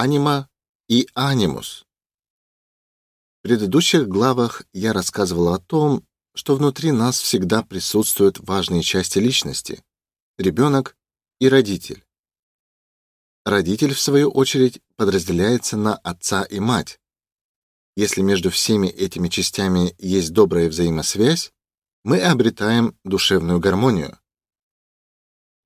анима и анимус. В предыдущих главах я рассказывал о том, что внутри нас всегда присутствуют важные части личности: ребенок и родитель. Родитель в свою очередь подразделяется на отца и мать. Если между всеми этими частями есть добрая взаимосвязь, мы обретаем душевную гармонию.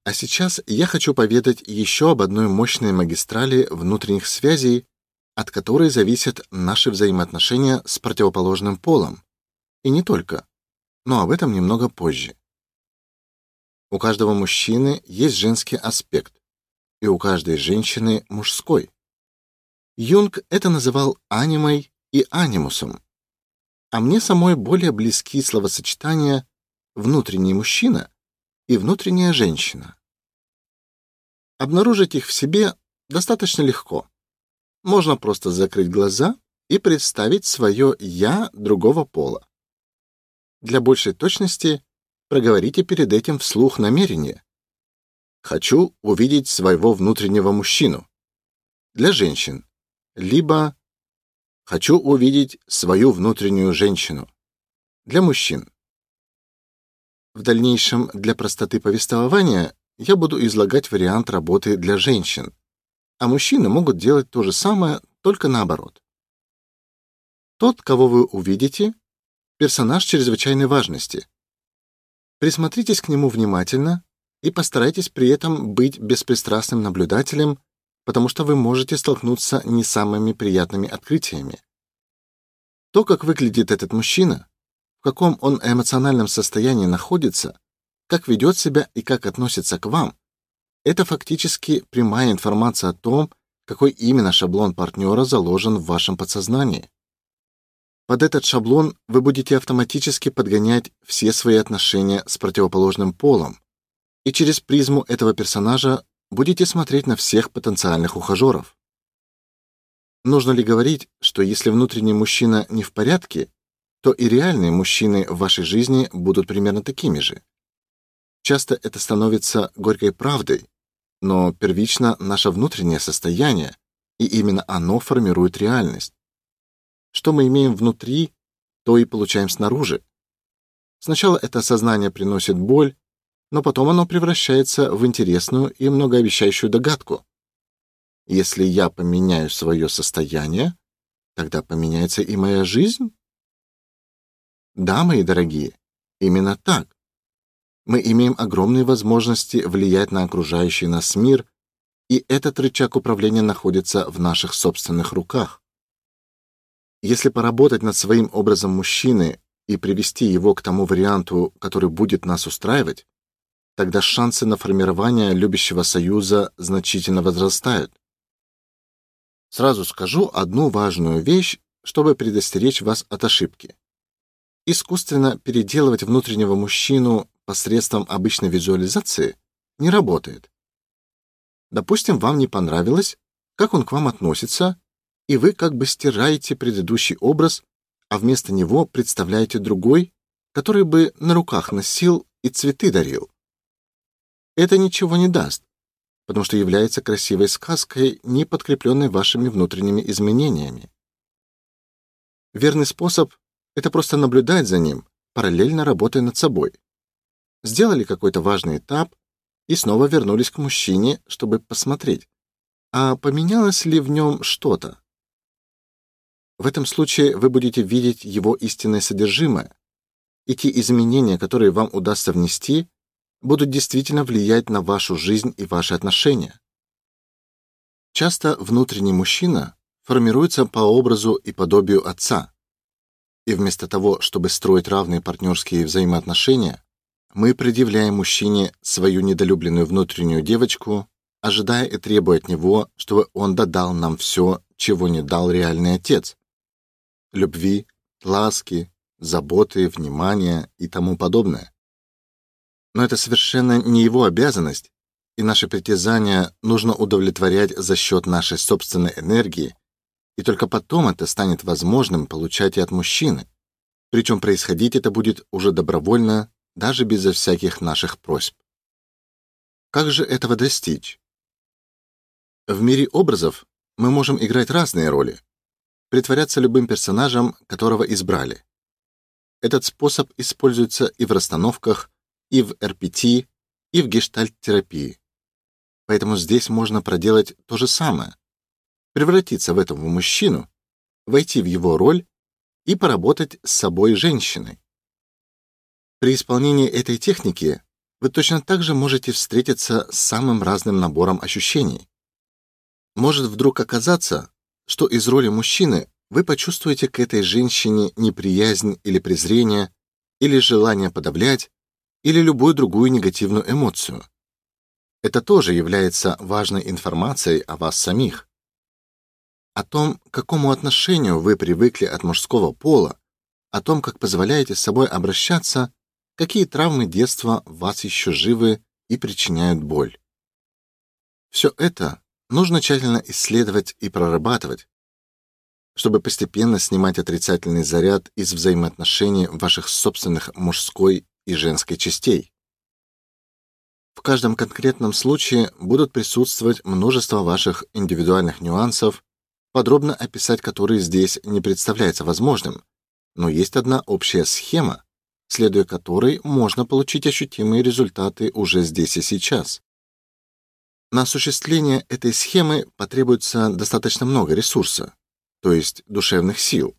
А сейчас я хочу поведать еще об одной мощной магистрали внутренних связей, от которой зависят наши взаимоотношения с противоположным полом. И не только. Но об этом немного позже. У каждого мужчины есть женский аспект, и у каждой женщины мужской. Юнг это называл анимой и анимусом. А мне самой более близки словосочетания внутренний мужчина и внутренняя женщина. Обнаружить их в себе достаточно легко. Можно просто закрыть глаза и представить свое я другого пола. Для большей точности проговорите перед этим вслух намерение. Хочу увидеть своего внутреннего мужчину. Для женщин. Либо хочу увидеть свою внутреннюю женщину. Для мужчин. В дальнейшем для простоты повествования я буду излагать вариант работы для женщин, а мужчины могут делать то же самое, только наоборот. Тот, кого вы увидите, персонаж чрезвычайной важности. Присмотритесь к нему внимательно и постарайтесь при этом быть беспристрастным наблюдателем, потому что вы можете столкнуться не самыми приятными открытиями. То, как выглядит этот мужчина, в каком он эмоциональном состоянии находится, как ведет себя и как относится к вам, это фактически прямая информация о том, какой именно шаблон партнера заложен в вашем подсознании. Под этот шаблон вы будете автоматически подгонять все свои отношения с противоположным полом, и через призму этого персонажа будете смотреть на всех потенциальных ухажеров. Нужно ли говорить, что если внутренний мужчина не в порядке, то и реальные мужчины в вашей жизни будут примерно такими же? Часто это становится горькой правдой, но первично наше внутреннее состояние, и именно оно формирует реальность. Что мы имеем внутри, то и получаем снаружи. Сначала это сознание приносит боль, но потом оно превращается в интересную и многообещающую догадку. Если я поменяю свое состояние, тогда поменяется и моя жизнь? Да, мои дорогие, именно так мы имеем огромные возможности влиять на окружающий нас мир, и этот рычаг управления находится в наших собственных руках. Если поработать над своим образом мужчины и привести его к тому варианту, который будет нас устраивать, тогда шансы на формирование любящего союза значительно возрастают. Сразу скажу одну важную вещь, чтобы предостеречь вас от ошибки. Искусственно переделывать внутреннего мужчину посредством обычной визуализации не работает. Допустим, вам не понравилось, как он к вам относится, и вы как бы стираете предыдущий образ, а вместо него представляете другой, который бы на руках носил и цветы дарил. Это ничего не даст, потому что является красивой сказкой, не подкрепленной вашими внутренними изменениями. Верный способ это просто наблюдать за ним, параллельно работая над собой сделали какой-то важный этап и снова вернулись к мужчине, чтобы посмотреть, а поменялось ли в нем что-то. В этом случае вы будете видеть его истинное содержимое, и те изменения, которые вам удастся внести, будут действительно влиять на вашу жизнь и ваши отношения. Часто внутренний мужчина формируется по образу и подобию отца. И вместо того, чтобы строить равные партнерские взаимоотношения, мы предъявляем мужчине свою недолюбленную внутреннюю девочку, ожидая и требуя от него, чтобы он додал нам все, чего не дал реальный отец: любви, ласки, заботы, внимания и тому подобное. Но это совершенно не его обязанность, и наши притязания нужно удовлетворять за счет нашей собственной энергии, и только потом это станет возможным получать и от мужчины. Причем происходить это будет уже добровольно даже безо всяких наших просьб. Как же этого достичь? В мире образов мы можем играть разные роли, притворяться любым персонажем, которого избрали. Этот способ используется и в расстановках, и в РПТ, и в гештальт-терапии. Поэтому здесь можно проделать то же самое. Превратиться в этого мужчину, войти в его роль и поработать с собой женщиной. При исполнении этой техники вы точно так же можете встретиться с самым разным набором ощущений. Может вдруг оказаться, что из роли мужчины вы почувствуете к этой женщине неприязнь или презрение, или желание подавлять, или любую другую негативную эмоцию. Это тоже является важной информацией о вас самих. О том, к какому отношению вы привыкли от мужского пола, о том, как позволяете с собой обращаться, какие травмы детства вас еще живы и причиняют боль. Все это нужно тщательно исследовать и прорабатывать, чтобы постепенно снимать отрицательный заряд из взаимоотношений ваших собственных мужской и женской частей. В каждом конкретном случае будут присутствовать множество ваших индивидуальных нюансов, подробно описать которые здесь не представляется возможным, но есть одна общая схема, следуя которой можно получить ощутимые результаты уже здесь и сейчас. На осуществление этой схемы потребуется достаточно много ресурса, то есть душевных сил.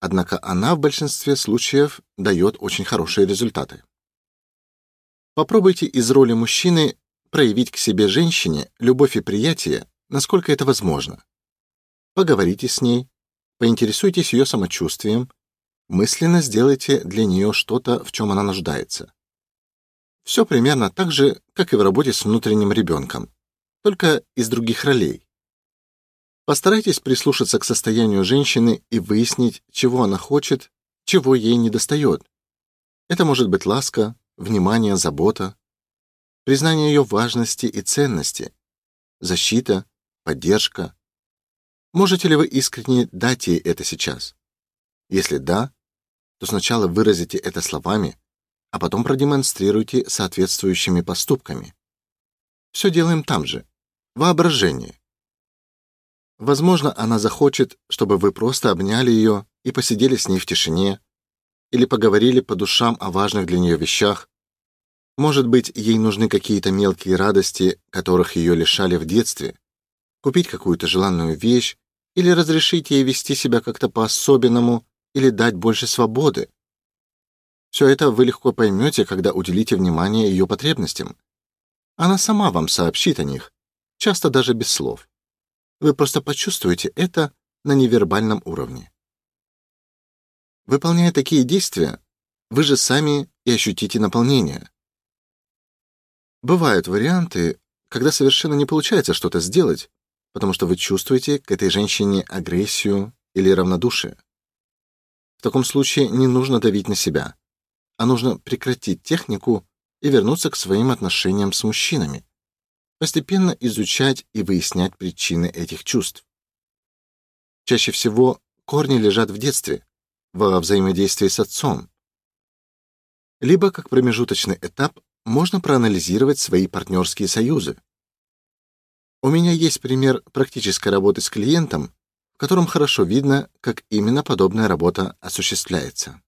Однако она в большинстве случаев дает очень хорошие результаты. Попробуйте из роли мужчины проявить к себе женщине любовь и приятие, насколько это возможно. Поговорите с ней, поинтересуйтесь ее самочувствием, мысленно сделайте для нее что-то, в чем она нуждается. Все примерно так же, как и в работе с внутренним ребенком, только из других ролей. Постарайтесь прислушаться к состоянию женщины и выяснить, чего она хочет, чего ей недостает. Это может быть ласка, внимание, забота, признание ее важности и ценности, защита, поддержка. Можете ли вы искренне дать ей это сейчас? Если да, то сначала выразите это словами, а потом продемонстрируйте соответствующими поступками. Все делаем там же. Воображение. Возможно, она захочет, чтобы вы просто обняли ее и посидели с ней в тишине или поговорили по душам о важных для нее вещах. Может быть, ей нужны какие-то мелкие радости, которых ее лишали в детстве. Купить какую-то желанную вещь или разрешить ей вести себя как-то по-особенному или дать больше свободы. Все это вы легко поймете, когда уделите внимание ее потребностям. Она сама вам сообщит о них, часто даже без слов. Вы просто почувствуете это на невербальном уровне. Выполняя такие действия, вы же сами и ощутите наполнение. Бывают варианты, когда совершенно не получается что-то сделать, потому что вы чувствуете к этой женщине агрессию или равнодушие. В таком случае не нужно давить на себя а нужно прекратить технику и вернуться к своим отношениям с мужчинами, постепенно изучать и выяснять причины этих чувств. Чаще всего корни лежат в детстве, во взаимодействии с отцом. Либо как промежуточный этап можно проанализировать свои партнерские союзы. У меня есть пример практической работы с клиентом, в котором хорошо видно, как именно подобная работа осуществляется.